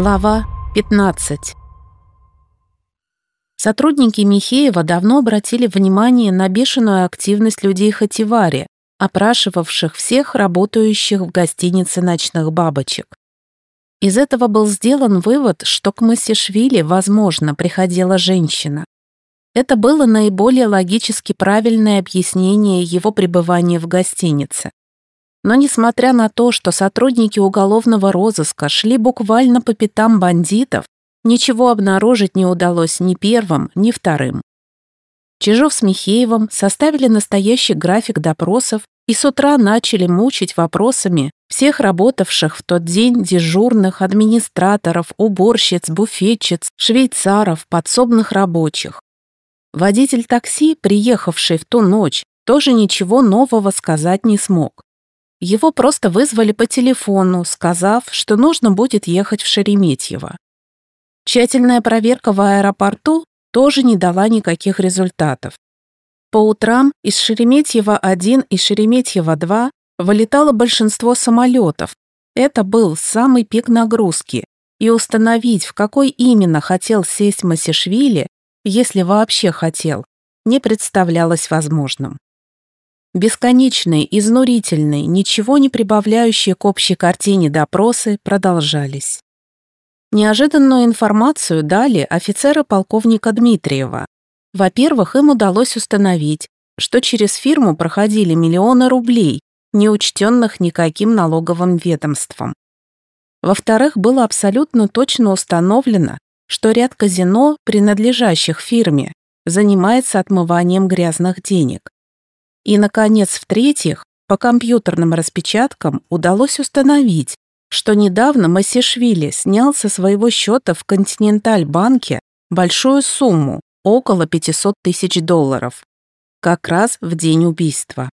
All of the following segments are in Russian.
Глава 15 Сотрудники Михеева давно обратили внимание на бешеную активность людей Хативари, опрашивавших всех работающих в гостинице ночных бабочек. Из этого был сделан вывод, что к Масишвили, возможно, приходила женщина. Это было наиболее логически правильное объяснение его пребывания в гостинице. Но несмотря на то, что сотрудники уголовного розыска шли буквально по пятам бандитов, ничего обнаружить не удалось ни первым, ни вторым. Чижов с Михеевым составили настоящий график допросов и с утра начали мучить вопросами всех работавших в тот день дежурных, администраторов, уборщиц, буфетчиц, швейцаров, подсобных рабочих. Водитель такси, приехавший в ту ночь, тоже ничего нового сказать не смог. Его просто вызвали по телефону, сказав, что нужно будет ехать в Шереметьево. Тщательная проверка в аэропорту тоже не дала никаких результатов. По утрам из Шереметьево-1 и Шереметьево-2 вылетало большинство самолетов. Это был самый пик нагрузки, и установить, в какой именно хотел сесть Масишвили, если вообще хотел, не представлялось возможным. Бесконечные, изнурительные, ничего не прибавляющие к общей картине допросы продолжались. Неожиданную информацию дали офицеры полковника Дмитриева. Во-первых, им удалось установить, что через фирму проходили миллионы рублей, не учтенных никаким налоговым ведомством. Во-вторых, было абсолютно точно установлено, что ряд казино, принадлежащих фирме, занимается отмыванием грязных денег. И, наконец, в-третьих, по компьютерным распечаткам удалось установить, что недавно Масишвили снял со своего счета в Континенталь-банке большую сумму, около 500 тысяч долларов, как раз в день убийства.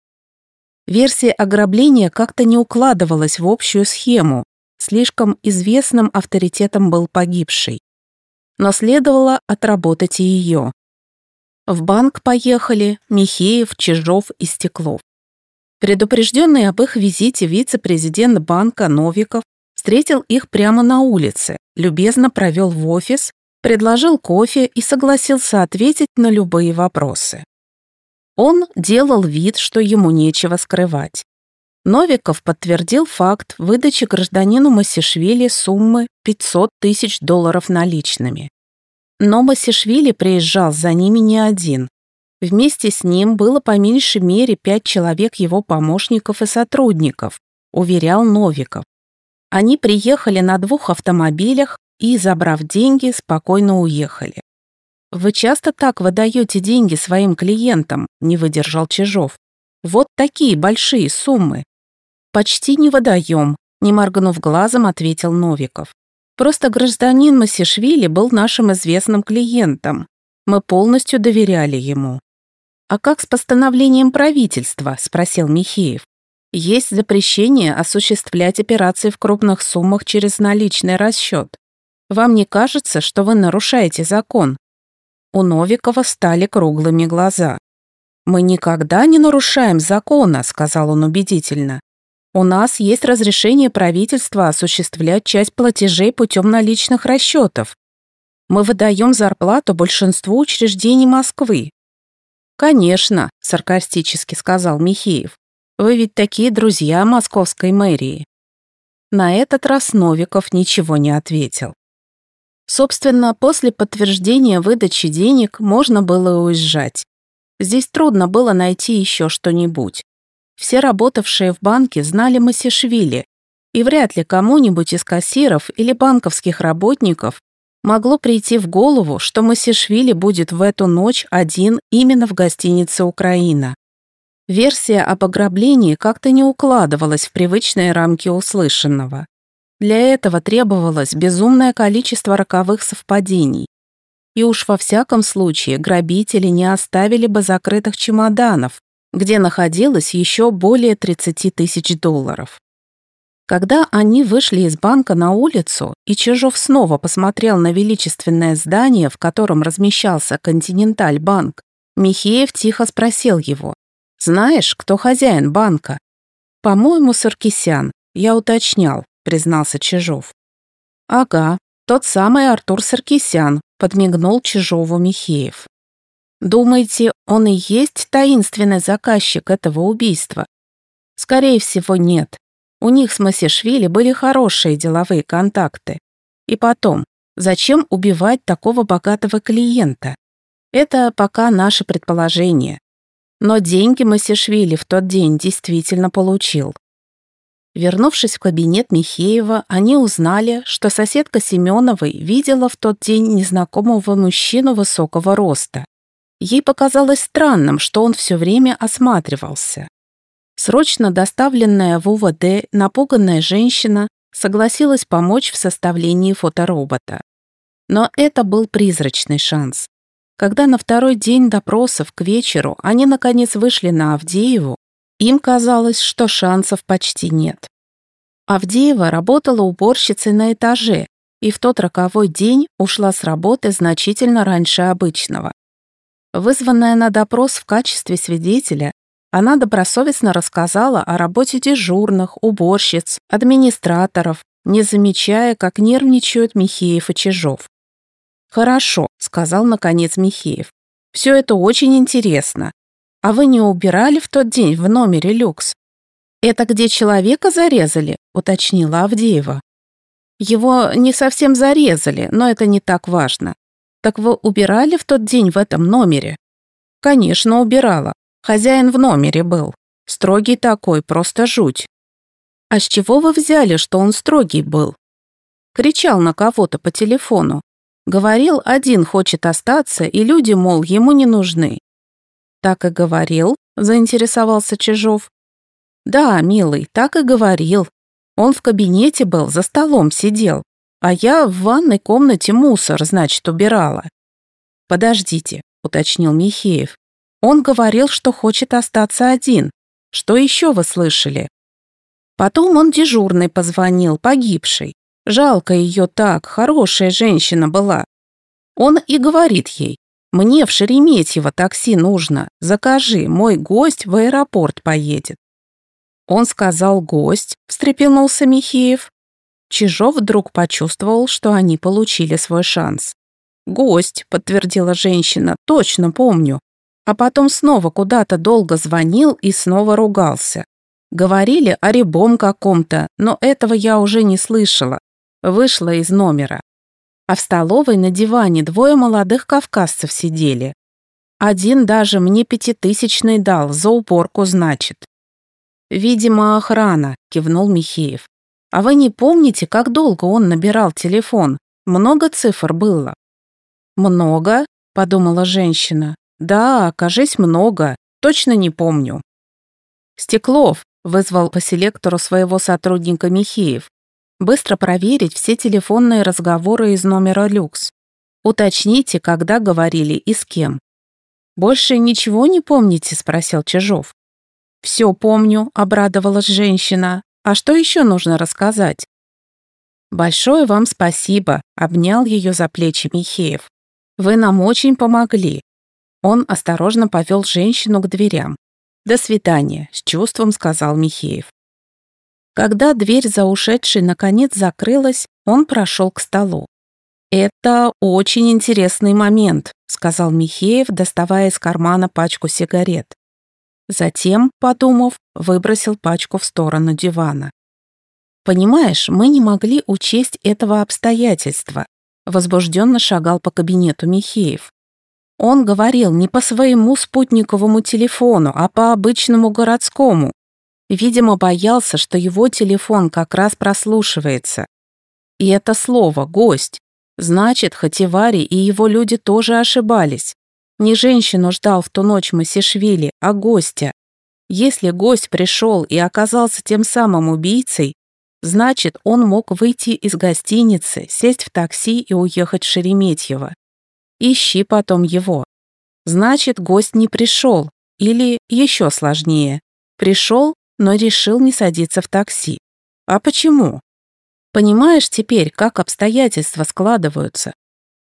Версия ограбления как-то не укладывалась в общую схему, слишком известным авторитетом был погибший. Но следовало отработать и ее. В банк поехали Михеев, Чижов и Стеклов. Предупрежденный об их визите вице-президент банка Новиков встретил их прямо на улице, любезно провел в офис, предложил кофе и согласился ответить на любые вопросы. Он делал вид, что ему нечего скрывать. Новиков подтвердил факт выдачи гражданину Масишвили суммы 500 тысяч долларов наличными. Но Масишвили приезжал за ними не один. Вместе с ним было по меньшей мере пять человек его помощников и сотрудников, уверял Новиков. Они приехали на двух автомобилях и, забрав деньги, спокойно уехали. «Вы часто так выдаете деньги своим клиентам?» – не выдержал Чижов. «Вот такие большие суммы». «Почти не выдаем», – не моргнув глазом, ответил Новиков. Просто гражданин Масишвили был нашим известным клиентом. Мы полностью доверяли ему. «А как с постановлением правительства?» – спросил Михеев. «Есть запрещение осуществлять операции в крупных суммах через наличный расчет. Вам не кажется, что вы нарушаете закон?» У Новикова стали круглыми глаза. «Мы никогда не нарушаем закона», – сказал он убедительно. У нас есть разрешение правительства осуществлять часть платежей путем наличных расчетов. Мы выдаем зарплату большинству учреждений Москвы. Конечно, саркастически сказал Михеев. Вы ведь такие друзья московской мэрии. На этот раз Новиков ничего не ответил. Собственно, после подтверждения выдачи денег можно было уезжать. Здесь трудно было найти еще что-нибудь. Все работавшие в банке знали Масишвили, и вряд ли кому-нибудь из кассиров или банковских работников могло прийти в голову, что Масишвили будет в эту ночь один именно в гостинице «Украина». Версия об ограблении как-то не укладывалась в привычные рамки услышанного. Для этого требовалось безумное количество роковых совпадений. И уж во всяком случае грабители не оставили бы закрытых чемоданов, где находилось еще более 30 тысяч долларов. Когда они вышли из банка на улицу, и Чижов снова посмотрел на величественное здание, в котором размещался Континенталь-банк, Михеев тихо спросил его, «Знаешь, кто хозяин банка?» «По-моему, Саркисян, я уточнял», признался Чижов. «Ага, Тот самый Артур Саркисян, подмигнул Чижову Михеев. Думаете, он и есть таинственный заказчик этого убийства? Скорее всего, нет. У них с Масишвили были хорошие деловые контакты. И потом, зачем убивать такого богатого клиента? Это пока наше предположение. Но деньги Масишвили в тот день действительно получил. Вернувшись в кабинет Михеева, они узнали, что соседка Семеновой видела в тот день незнакомого мужчину высокого роста. Ей показалось странным, что он все время осматривался. Срочно доставленная в УВД напуганная женщина согласилась помочь в составлении фоторобота. Но это был призрачный шанс. Когда на второй день допросов к вечеру они наконец вышли на Авдееву, им казалось, что шансов почти нет. Авдеева работала уборщицей на этаже и в тот роковой день ушла с работы значительно раньше обычного. Вызванная на допрос в качестве свидетеля, она добросовестно рассказала о работе дежурных, уборщиц, администраторов, не замечая, как нервничают Михеев и Чижов. «Хорошо», — сказал наконец Михеев. «Все это очень интересно. А вы не убирали в тот день в номере люкс?» «Это где человека зарезали?» — уточнила Авдеева. «Его не совсем зарезали, но это не так важно. «Так вы убирали в тот день в этом номере?» «Конечно, убирала. Хозяин в номере был. Строгий такой, просто жуть». «А с чего вы взяли, что он строгий был?» Кричал на кого-то по телефону. Говорил, один хочет остаться, и люди, мол, ему не нужны. «Так и говорил?» – заинтересовался Чижов. «Да, милый, так и говорил. Он в кабинете был, за столом сидел. А я в ванной комнате мусор, значит, убирала. Подождите, уточнил Михеев. Он говорил, что хочет остаться один. Что еще вы слышали? Потом он дежурный позвонил, погибший. Жалко ее так, хорошая женщина была. Он и говорит ей, «Мне в Шереметьево такси нужно, закажи, мой гость в аэропорт поедет». Он сказал «гость», встрепенулся Михеев. Чижов вдруг почувствовал, что они получили свой шанс. «Гость», — подтвердила женщина, — «точно помню». А потом снова куда-то долго звонил и снова ругался. Говорили о рябом каком-то, но этого я уже не слышала. Вышла из номера. А в столовой на диване двое молодых кавказцев сидели. Один даже мне пятитысячный дал, за уборку, значит. «Видимо, охрана», — кивнул Михеев. А вы не помните, как долго он набирал телефон? Много цифр было?» «Много?» — подумала женщина. «Да, кажись, много. Точно не помню». «Стеклов», — вызвал по селектору своего сотрудника Михеев. «Быстро проверить все телефонные разговоры из номера «Люкс». Уточните, когда говорили и с кем». «Больше ничего не помните?» — спросил Чижов. «Все помню», — обрадовалась женщина. А что еще нужно рассказать? Большое вам спасибо, обнял ее за плечи Михеев. Вы нам очень помогли. Он осторожно повел женщину к дверям. «До свидания», — с чувством сказал Михеев. Когда дверь за ушедшей наконец закрылась, он прошел к столу. «Это очень интересный момент», — сказал Михеев, доставая из кармана пачку сигарет. Затем, подумав, выбросил пачку в сторону дивана. «Понимаешь, мы не могли учесть этого обстоятельства», возбужденно шагал по кабинету Михеев. Он говорил не по своему спутниковому телефону, а по обычному городскому. Видимо, боялся, что его телефон как раз прослушивается. И это слово «гость». Значит, Хативари и его люди тоже ошибались. Не женщину ждал в ту ночь Масишвили, а гостя. Если гость пришел и оказался тем самым убийцей, значит, он мог выйти из гостиницы, сесть в такси и уехать в Шереметьево. Ищи потом его. Значит, гость не пришел, или еще сложнее, пришел, но решил не садиться в такси. А почему? Понимаешь теперь, как обстоятельства складываются?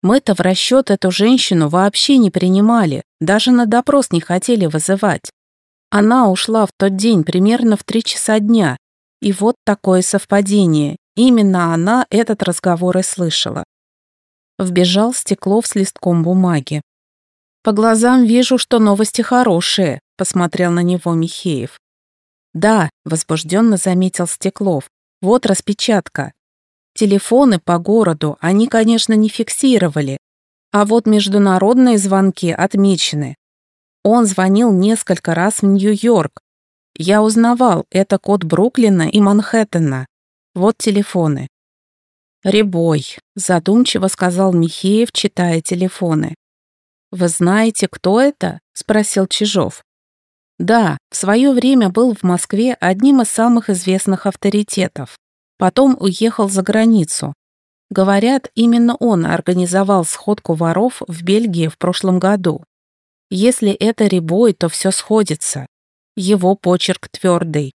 Мы-то в расчет эту женщину вообще не принимали, даже на допрос не хотели вызывать. Она ушла в тот день примерно в три часа дня. И вот такое совпадение. Именно она этот разговор и слышала. Вбежал Стеклов с листком бумаги. «По глазам вижу, что новости хорошие», — посмотрел на него Михеев. «Да», — возбужденно заметил Стеклов. «Вот распечатка. Телефоны по городу они, конечно, не фиксировали, а вот международные звонки отмечены. Он звонил несколько раз в Нью-Йорк. Я узнавал, это код Бруклина и Манхэттена. Вот телефоны. «Рябой», — задумчиво сказал Михеев, читая телефоны. «Вы знаете, кто это?» — спросил Чижов. «Да, в свое время был в Москве одним из самых известных авторитетов. Потом уехал за границу. Говорят, именно он организовал сходку воров в Бельгии в прошлом году. Если это Рябой, то все сходится. Его почерк твердый.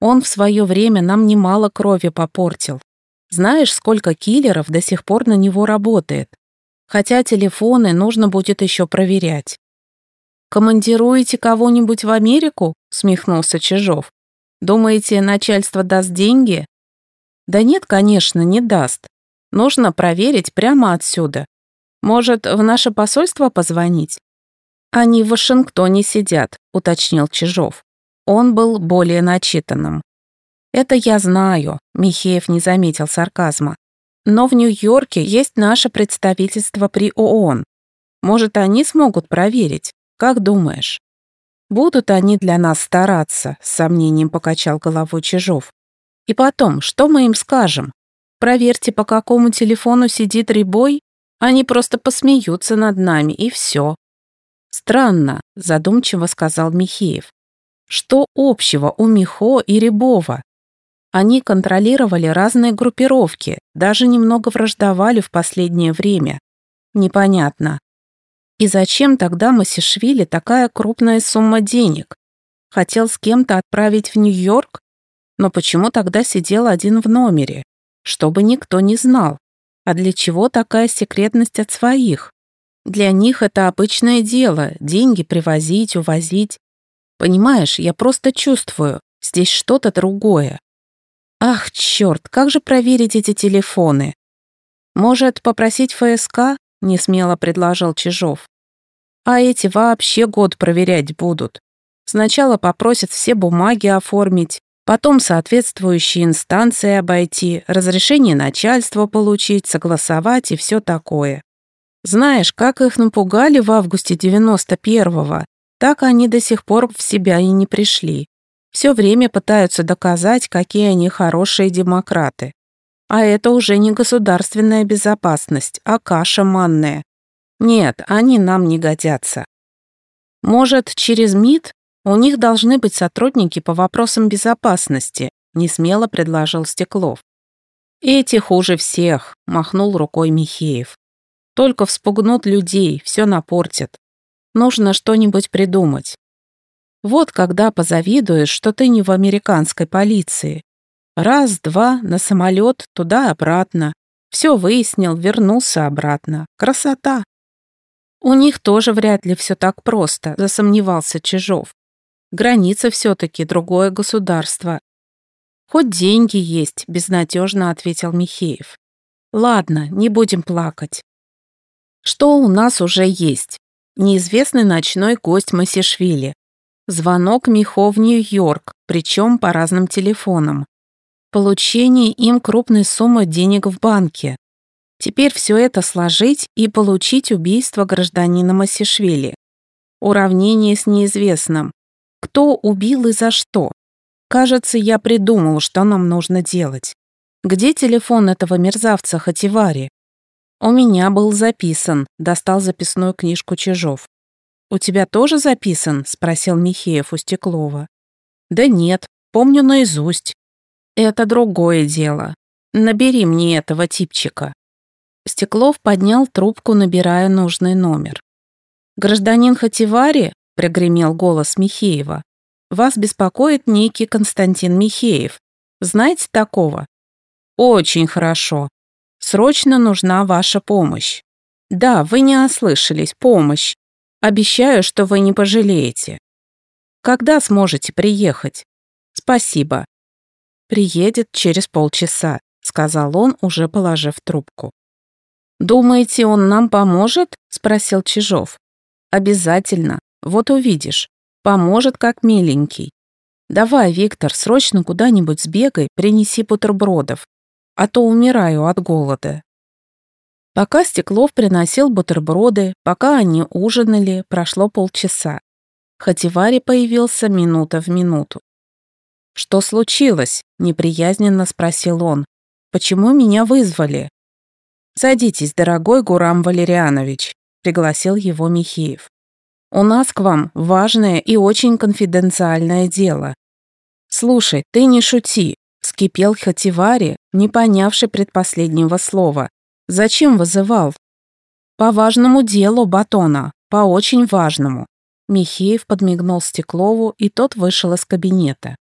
Он в свое время нам немало крови попортил. Знаешь, сколько киллеров до сих пор на него работает? Хотя телефоны нужно будет еще проверять. «Командируете кого-нибудь в Америку?» — смехнулся Чижов. «Думаете, начальство даст деньги?» «Да нет, конечно, не даст. Нужно проверить прямо отсюда. Может, в наше посольство позвонить?» «Они в Вашингтоне сидят», — уточнил Чижов. Он был более начитанным. «Это я знаю», — Михеев не заметил сарказма. «Но в Нью-Йорке есть наше представительство при ООН. Может, они смогут проверить? Как думаешь?» «Будут они для нас стараться», — с сомнением покачал головой Чижов. «И потом, что мы им скажем? Проверьте, по какому телефону сидит Рябой? Они просто посмеются над нами, и все. «Странно», — задумчиво сказал Михеев. «Что общего у Михо и Рябова? Они контролировали разные группировки, даже немного враждовали в последнее время. Непонятно. И зачем тогда Масишвили такая крупная сумма денег? Хотел с кем-то отправить в Нью-Йорк? Но почему тогда сидел один в номере? Чтобы никто не знал. А для чего такая секретность от своих? Для них это обычное дело, деньги привозить, увозить. Понимаешь, я просто чувствую, здесь что-то другое. Ах, черт, как же проверить эти телефоны? Может, попросить ФСК? Несмело предложил Чижов. А эти вообще год проверять будут. Сначала попросят все бумаги оформить, потом соответствующие инстанции обойти, разрешение начальства получить, согласовать и все такое. Знаешь, как их напугали в августе 91-го, так они до сих пор в себя и не пришли. Все время пытаются доказать, какие они хорошие демократы. А это уже не государственная безопасность, а каша манная. Нет, они нам не годятся. Может, через МИД у них должны быть сотрудники по вопросам безопасности, несмело предложил Стеклов. Эти хуже всех, махнул рукой Михеев. Только вспугнут людей, все напортят. Нужно что-нибудь придумать. Вот когда позавидуешь, что ты не в американской полиции. Раз, два, на самолет, туда-обратно. Все выяснил, вернулся обратно. Красота. У них тоже вряд ли все так просто, засомневался Чижов. Граница все-таки другое государство. Хоть деньги есть, безнадежно ответил Михеев. Ладно, не будем плакать. Что у нас уже есть? Неизвестный ночной гость Масишвили. Звонок Михо в Нью-Йорк, причем по разным телефонам. Получение им крупной суммы денег в банке. Теперь все это сложить и получить убийство гражданина Масишвили. Уравнение с неизвестным. Кто убил и за что? Кажется, я придумал, что нам нужно делать. Где телефон этого мерзавца Хативари? «У меня был записан», — достал записную книжку Чижов. «У тебя тоже записан?» — спросил Михеев у Стеклова. «Да нет, помню наизусть». «Это другое дело. Набери мне этого типчика». Стеклов поднял трубку, набирая нужный номер. «Гражданин Хативари?» — прогремел голос Михеева. «Вас беспокоит некий Константин Михеев. Знаете такого?» «Очень хорошо. Срочно нужна ваша помощь. Да, вы не ослышались, помощь. Обещаю, что вы не пожалеете. Когда сможете приехать? Спасибо. Приедет через полчаса, сказал он, уже положив трубку. «Думаете, он нам поможет?» — спросил Чижов. «Обязательно. Вот увидишь. Поможет, как миленький. Давай, Виктор, срочно куда-нибудь сбегай, принеси бутербродов, а то умираю от голода». Пока Стеклов приносил бутерброды, пока они ужинали, прошло полчаса. Хативари появился минута в минуту. «Что случилось?» — неприязненно спросил он. «Почему меня вызвали?» «Садитесь, дорогой Гурам Валерианович», — пригласил его Михеев. «У нас к вам важное и очень конфиденциальное дело». «Слушай, ты не шути», — вскипел Хативари, не понявший предпоследнего слова. «Зачем вызывал?» «По важному делу, Батона, по очень важному». Михеев подмигнул Стеклову, и тот вышел из кабинета.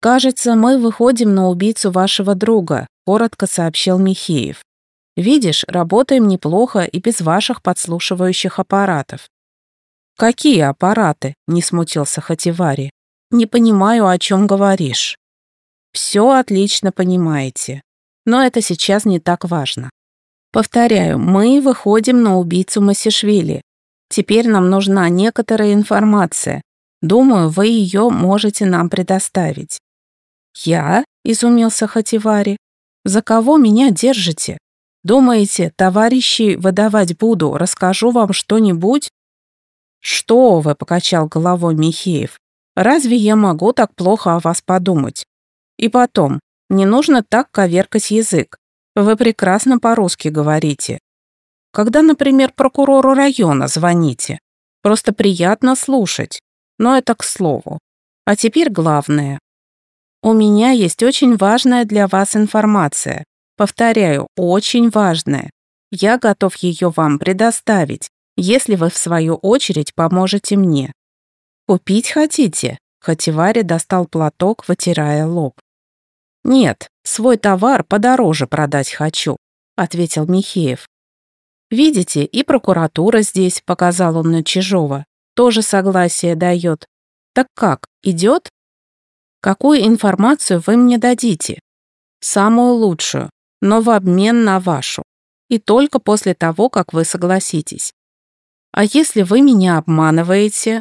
«Кажется, мы выходим на убийцу вашего друга», — коротко сообщил Михеев. «Видишь, работаем неплохо и без ваших подслушивающих аппаратов». «Какие аппараты?» — не смутился Хативари. «Не понимаю, о чем говоришь». «Все отлично понимаете. Но это сейчас не так важно. Повторяю, мы выходим на убийцу Масишвили. Теперь нам нужна некоторая информация. Думаю, вы ее можете нам предоставить. «Я?» — изумился Хативари. «За кого меня держите? Думаете, товарищи, выдавать буду, расскажу вам что-нибудь?» «Что вы?» — покачал головой Михеев. «Разве я могу так плохо о вас подумать? И потом, не нужно так коверкать язык. Вы прекрасно по-русски говорите. Когда, например, прокурору района звоните. Просто приятно слушать. Но это к слову. А теперь главное. У меня есть очень важная для вас информация. Повторяю, очень важная. Я готов ее вам предоставить, если вы в свою очередь поможете мне. Купить хотите? Хативари достал платок, вытирая лоб. Нет, свой товар подороже продать хочу, ответил Михеев. Видите, и прокуратура здесь, показал он на Чижова, тоже согласие дает. Так как, идет? Какую информацию вы мне дадите? Самую лучшую, но в обмен на вашу. И только после того, как вы согласитесь. А если вы меня обманываете?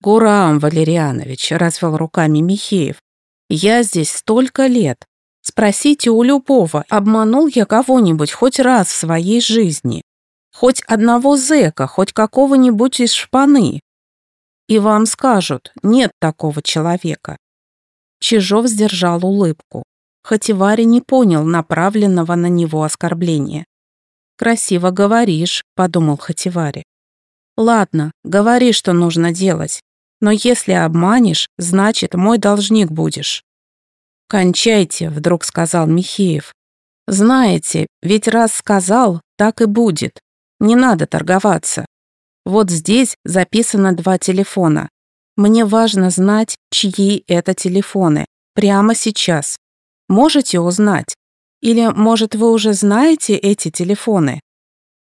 Гурам Валерьянович, развел руками Михеев. Я здесь столько лет. Спросите у любого, обманул я кого-нибудь хоть раз в своей жизни. Хоть одного зэка, хоть какого-нибудь из шпаны. И вам скажут, нет такого человека. Чижов сдержал улыбку. Хативари не понял направленного на него оскорбления. «Красиво говоришь», — подумал Хативари. «Ладно, говори, что нужно делать. Но если обманешь, значит, мой должник будешь». «Кончайте», — вдруг сказал Михеев. «Знаете, ведь раз сказал, так и будет. Не надо торговаться. Вот здесь записано два телефона. Мне важно знать, чьи это телефоны. Прямо сейчас. Можете узнать? Или, может, вы уже знаете эти телефоны?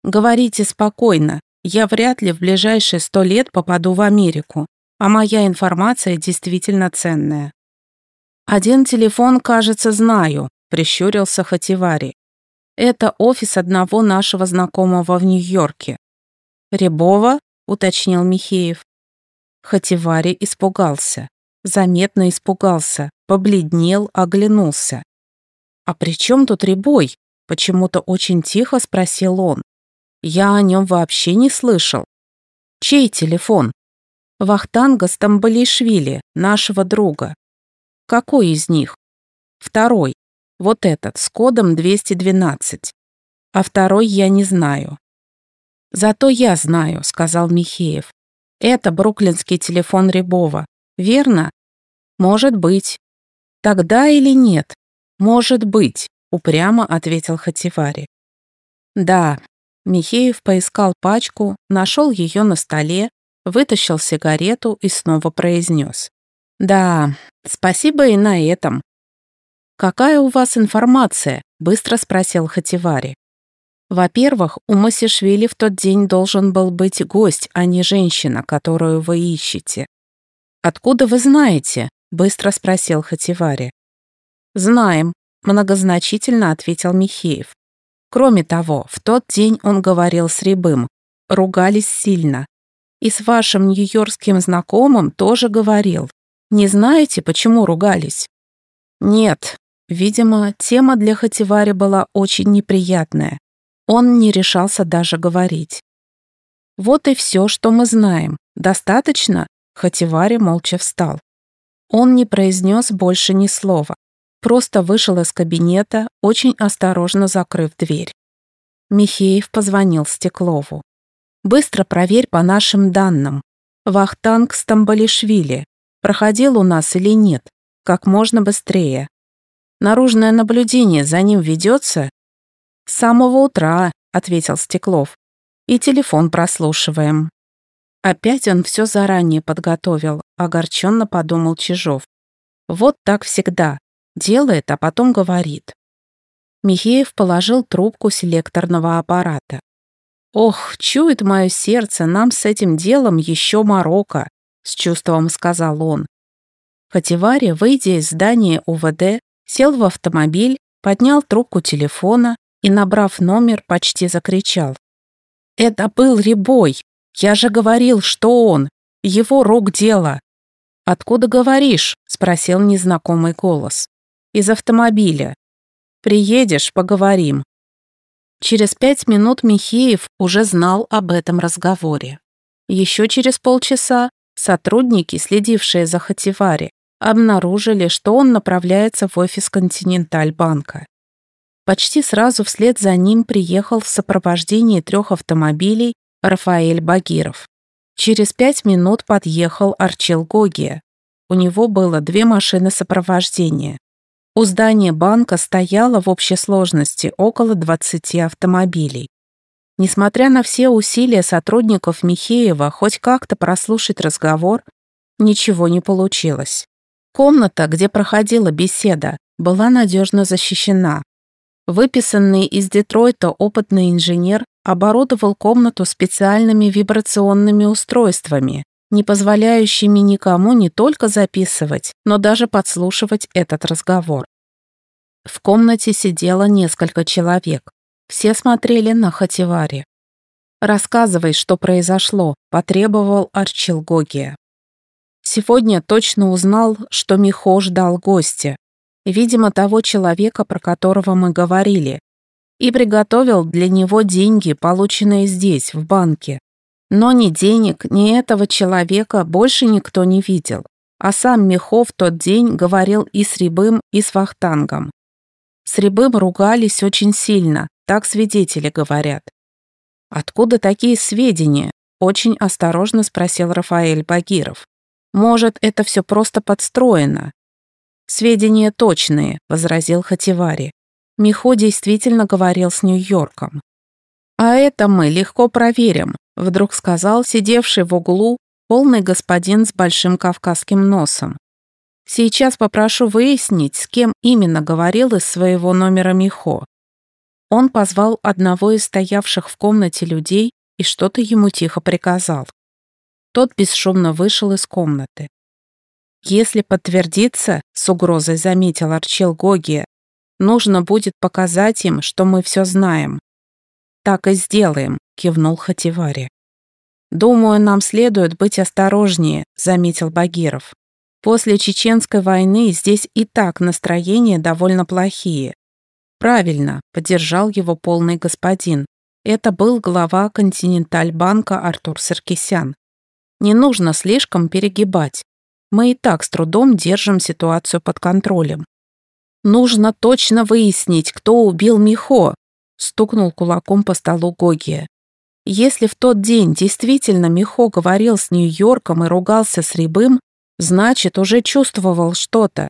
Говорите спокойно. Я вряд ли в ближайшие сто лет попаду в Америку, а моя информация действительно ценная. Один телефон, кажется, знаю, прищурился Хативари. Это офис одного нашего знакомого в Нью-Йорке. Рябова, уточнил Михеев. Хативари испугался. Заметно испугался, побледнел, оглянулся. «А при чем тут Рябой?» — почему-то очень тихо спросил он. «Я о нем вообще не слышал». «Чей телефон?» «Вахтанга Стамбалишвили, нашего друга». «Какой из них?» «Второй. Вот этот, с кодом 212. А второй я не знаю». «Зато я знаю», — сказал Михеев. Это бруклинский телефон Рябова, верно? Может быть. Тогда или нет? Может быть, упрямо ответил Хативари. Да, Михеев поискал пачку, нашел ее на столе, вытащил сигарету и снова произнес. «Да, спасибо и на этом». «Какая у вас информация?» — быстро спросил Хативари. Во-первых, у Масишвили в тот день должен был быть гость, а не женщина, которую вы ищете. «Откуда вы знаете?» — быстро спросил Хативари. «Знаем», — многозначительно ответил Михеев. Кроме того, в тот день он говорил с Рябым. Ругались сильно. И с вашим нью-йоркским знакомым тоже говорил. Не знаете, почему ругались? Нет. Видимо, тема для Хативари была очень неприятная. Он не решался даже говорить. Вот и все, что мы знаем. Достаточно? Хативари молча встал. Он не произнес больше ни слова. Просто вышел из кабинета, очень осторожно закрыв дверь. Михеев позвонил Стеклову. «Быстро проверь по нашим данным. Вахтанг Стамбалишвили. Проходил у нас или нет? Как можно быстрее. Наружное наблюдение за ним ведется?» «С самого утра», — ответил Стеклов. «И телефон прослушиваем». Опять он все заранее подготовил, огорченно подумал Чижов. Вот так всегда. Делает, а потом говорит. Михеев положил трубку селекторного аппарата. «Ох, чует мое сердце, нам с этим делом еще морока», с чувством сказал он. Хативари, выйдя из здания УВД, сел в автомобиль, поднял трубку телефона и, набрав номер, почти закричал. «Это был Рябой! Я же говорил, что он. Его рук дело. Откуда говоришь? Спросил незнакомый голос. Из автомобиля. Приедешь, поговорим. Через пять минут Михеев уже знал об этом разговоре. Еще через полчаса сотрудники, следившие за Хативари, обнаружили, что он направляется в офис Континенталь-банка. Почти сразу вслед за ним приехал в сопровождении трех автомобилей Рафаэль Багиров. Через пять минут подъехал Арчил Гогия. У него было две машины сопровождения. У здания банка стояло в общей сложности около 20 автомобилей. Несмотря на все усилия сотрудников Михеева хоть как-то прослушать разговор, ничего не получилось. Комната, где проходила беседа, была надежно защищена. Выписанный из Детройта опытный инженер оборудовал комнату специальными вибрационными устройствами, не позволяющими никому не только записывать, но даже подслушивать этот разговор. В комнате сидело несколько человек. Все смотрели на Хативари. «Рассказывай, что произошло», — потребовал Арчил Гогия. Сегодня точно узнал, что Михо ждал гостя. Видимо, того человека, про которого мы говорили, и приготовил для него деньги, полученные здесь, в банке. Но ни денег, ни этого человека больше никто не видел. А сам Мехов в тот день говорил и с Рябым, и с Вахтангом. С Рябым ругались очень сильно, так свидетели говорят. «Откуда такие сведения?» – очень осторожно спросил Рафаэль Багиров. «Может, это все просто подстроено?» «Сведения точные», – возразил Хативари. Михо действительно говорил с Нью-Йорком. «А это мы легко проверим», — вдруг сказал сидевший в углу полный господин с большим кавказским носом. «Сейчас попрошу выяснить, с кем именно говорил из своего номера Михо». Он позвал одного из стоявших в комнате людей и что-то ему тихо приказал. Тот бесшумно вышел из комнаты. «Если подтвердится», — с угрозой заметил Арчел Гогия, Нужно будет показать им, что мы все знаем». «Так и сделаем», — кивнул Хативари. «Думаю, нам следует быть осторожнее», — заметил Багиров. «После Чеченской войны здесь и так настроения довольно плохие». «Правильно», — поддержал его полный господин. Это был глава Континенталь-банка Артур Саркисян. «Не нужно слишком перегибать. Мы и так с трудом держим ситуацию под контролем. Нужно точно выяснить, кто убил Михо, стукнул кулаком по столу Гогия. Если в тот день действительно Михо говорил с Нью-Йорком и ругался с Рябым, значит, уже чувствовал что-то.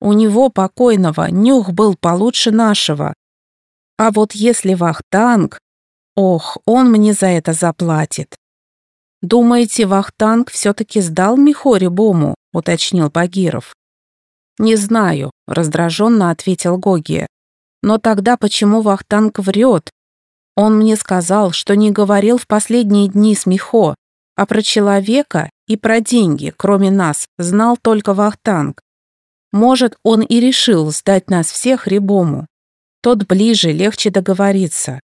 У него, покойного, нюх был получше нашего. А вот если Вахтанг... Ох, он мне за это заплатит. «Думаете, Вахтанг все-таки сдал Михо Рябому?» — уточнил Багиров. «Не знаю», — раздраженно ответил Гогия. «Но тогда почему Вахтанг врет? Он мне сказал, что не говорил в последние дни с Михо, а про человека и про деньги, кроме нас, знал только Вахтанг. Может, он и решил сдать нас всех Рябому. Тот ближе, легче договориться.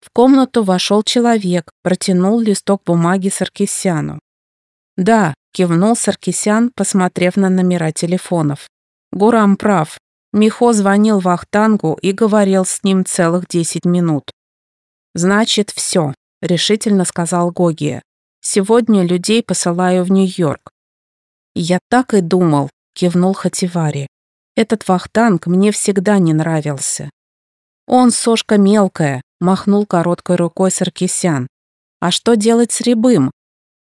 В комнату вошел человек, протянул листок бумаги Саркисяну. «Да», — кивнул Саркисян, посмотрев на номера телефонов. «Гурам прав. Михо звонил Вахтангу и говорил с ним целых десять минут. «Значит, все», — решительно сказал Гогия. «Сегодня людей посылаю в Нью-Йорк». «Я так и думал», — кивнул Хативари. «Этот Вахтанг мне всегда не нравился». «Он сошка мелкая», — махнул короткой рукой Саркисян. «А что делать с Рябым?»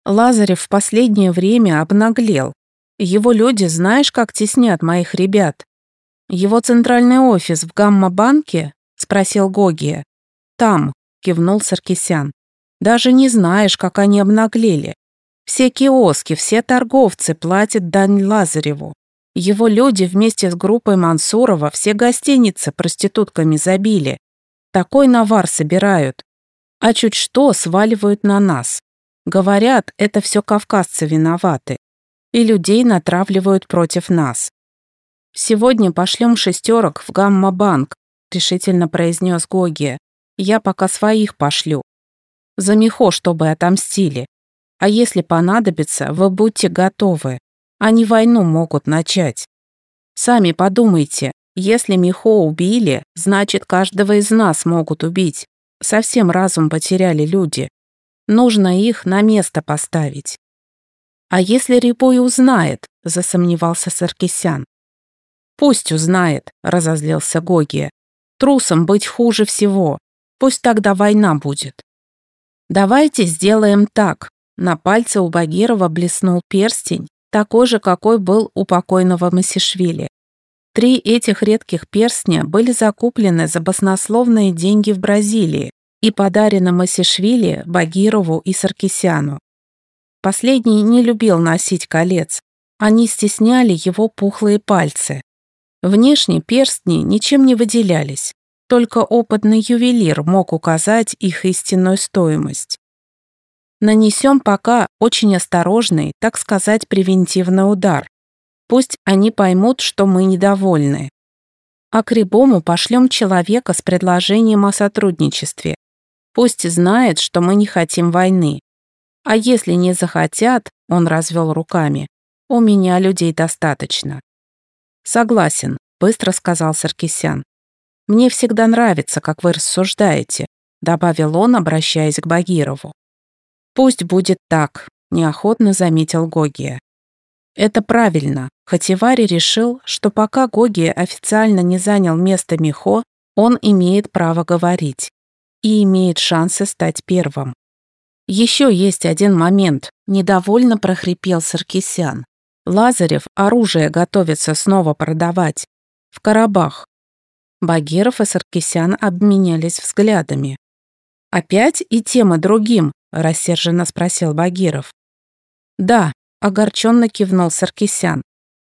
Лазарев в последнее время обнаглел. Его люди знаешь, как теснят моих ребят. Его центральный офис в Гамма-банке? Спросил Гогия. Там, кивнул Саркисян. Даже не знаешь, как они обнаглели. Все киоски, все торговцы платят дань Лазареву. Его люди вместе с группой Мансурова все гостиницы проститутками забили. Такой навар собирают. А чуть что сваливают на нас. Говорят, это все кавказцы виноваты. И людей натравливают против нас. «Сегодня пошлем шестерок в Гамма-банк», решительно произнес Гоги. «Я пока своих пошлю. За Михо, чтобы отомстили. А если понадобится, вы будьте готовы. Они войну могут начать. Сами подумайте, если Михо убили, значит, каждого из нас могут убить. Совсем разум потеряли люди. Нужно их на место поставить. А если Рябой узнает, засомневался Саркисян. «Пусть узнает», — разозлился Гогия. «Трусом быть хуже всего. Пусть тогда война будет». «Давайте сделаем так». На пальце у Багирова блеснул перстень, такой же, какой был у покойного Масишвили. Три этих редких перстня были закуплены за баснословные деньги в Бразилии и подарены Масишвили, Багирову и Саркисяну. Последний не любил носить колец, они стесняли его пухлые пальцы. Внешне перстни ничем не выделялись, только опытный ювелир мог указать их истинную стоимость. Нанесем пока очень осторожный, так сказать, превентивный удар. Пусть они поймут, что мы недовольны. А к Рябому пошлем человека с предложением о сотрудничестве. Пусть знает, что мы не хотим войны. А если не захотят, он развел руками, у меня людей достаточно. «Согласен», — быстро сказал Саркисян. «Мне всегда нравится, как вы рассуждаете», — добавил он, обращаясь к Багирову. «Пусть будет так», — неохотно заметил Гогия. «Это правильно. Хативари решил, что пока Гогия официально не занял место Михо, он имеет право говорить и имеет шансы стать первым. Еще есть один момент, недовольно прохрипел Саркисян. Лазарев оружие готовится снова продавать. В Карабах. Багиров и Саркисян обменялись взглядами. «Опять и тема другим?» – рассерженно спросил Багиров. «Да», – огорченно кивнул Саркисян.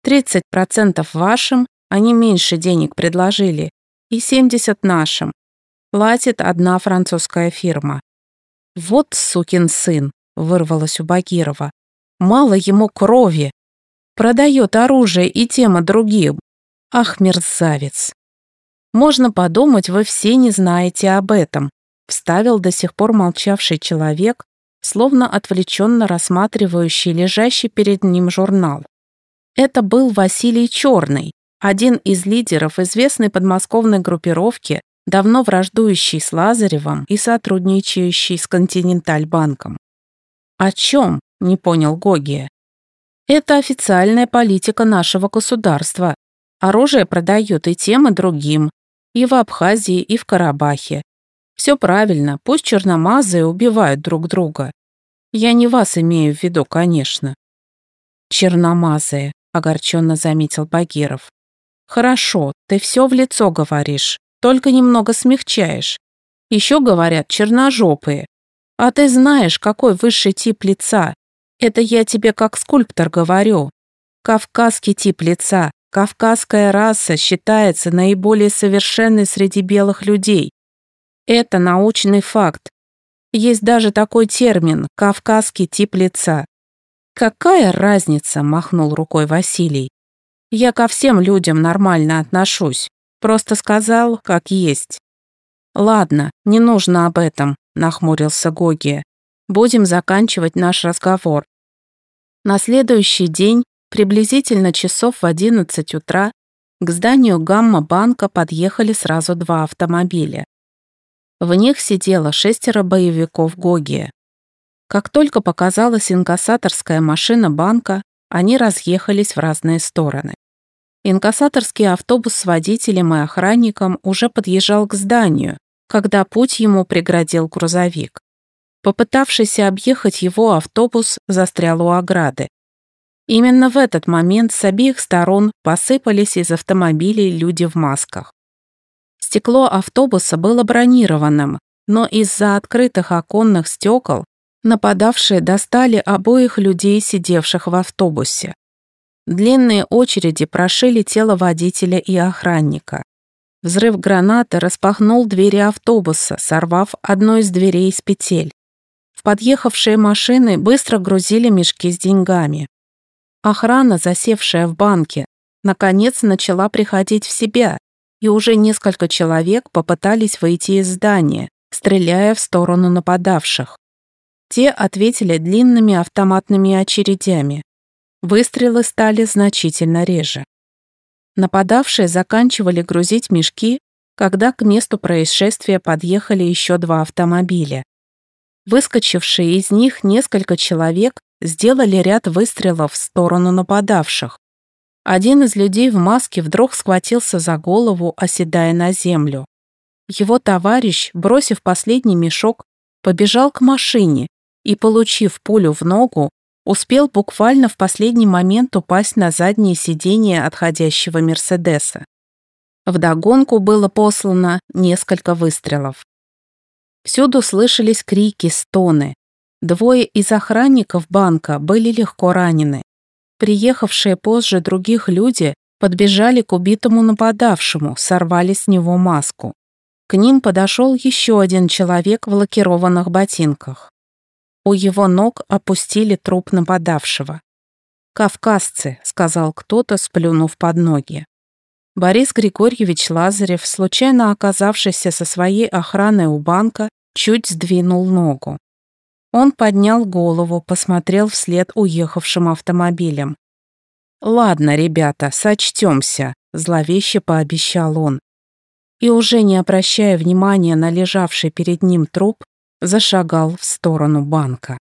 «Тридцать процентов вашим, они меньше денег предложили, и семьдесят нашим. Платит одна французская фирма». «Вот сукин сын», – вырвалось у Багирова. «Мало ему крови, Продает оружие и тема другим. Ах, мерзавец. Можно подумать, вы все не знаете об этом, вставил до сих пор молчавший человек, словно отвлеченно рассматривающий лежащий перед ним журнал. Это был Василий Черный, один из лидеров известной подмосковной группировки, давно враждующий с Лазаревым и сотрудничающий с Континенталь-банком. «О чем?» – не понял Гогия. Это официальная политика нашего государства. Оружие продают и тем, и другим. И в Абхазии, и в Карабахе. Все правильно, пусть черномазые убивают друг друга. Я не вас имею в виду, конечно. Черномазые, огорченно заметил Багиров. Хорошо, ты все в лицо говоришь, только немного смягчаешь. Еще говорят черножопые. А ты знаешь, какой высший тип лица, это я тебе как скульптор говорю. Кавказский тип лица, кавказская раса считается наиболее совершенной среди белых людей. Это научный факт. Есть даже такой термин – кавказский тип лица. «Какая разница?» – махнул рукой Василий. «Я ко всем людям нормально отношусь. Просто сказал, как есть. Ладно, не нужно об этом, нахмурился Гоги. Будем заканчивать наш разговор. На следующий день, приблизительно часов в 11 утра, к зданию Гамма-банка подъехали сразу два автомобиля. В них сидело шестеро боевиков Гоги. Как только показалась инкассаторская машина банка, они разъехались в разные стороны. Инкассаторский автобус с водителем и охранником уже подъезжал к зданию, когда путь ему преградил грузовик. Попытавшийся объехать его автобус застрял у ограды. Именно в этот момент с обеих сторон посыпались из автомобилей люди в масках. Стекло автобуса было бронированным, но из-за открытых оконных стекол нападавшие достали обоих людей, сидевших в автобусе. Длинные очереди прошили тело водителя и охранника. Взрыв гранаты распахнул двери автобуса, сорвав одну из дверей с петель. В подъехавшие машины быстро грузили мешки с деньгами. Охрана, засевшая в банке, наконец начала приходить в себя, и уже несколько человек попытались выйти из здания, стреляя в сторону нападавших. Те ответили длинными автоматными очередями. Выстрелы стали значительно реже. Нападавшие заканчивали грузить мешки, когда к месту происшествия подъехали еще два автомобиля. Выскочившие из них несколько человек сделали ряд выстрелов в сторону нападавших. Один из людей в маске вдруг схватился за голову, оседая на землю. Его товарищ, бросив последний мешок, побежал к машине и, получив пулю в ногу, успел буквально в последний момент упасть на заднее сиденье отходящего Мерседеса. Вдогонку было послано несколько выстрелов. Всюду слышались крики, стоны. Двое из охранников банка были легко ранены. Приехавшие позже других люди подбежали к убитому нападавшему, сорвали с него маску. К ним подошел еще один человек в лакированных ботинках. У его ног опустили труп нападавшего. «Кавказцы», — сказал кто-то, сплюнув под ноги. Борис Григорьевич Лазарев, случайно оказавшийся со своей охраной у банка, чуть сдвинул ногу. Он поднял голову, посмотрел вслед уехавшим автомобилям. «Ладно, ребята, сочтемся», — зловеще пообещал он. И уже не обращая внимания на лежавший перед ним труп, зашагал в сторону банка.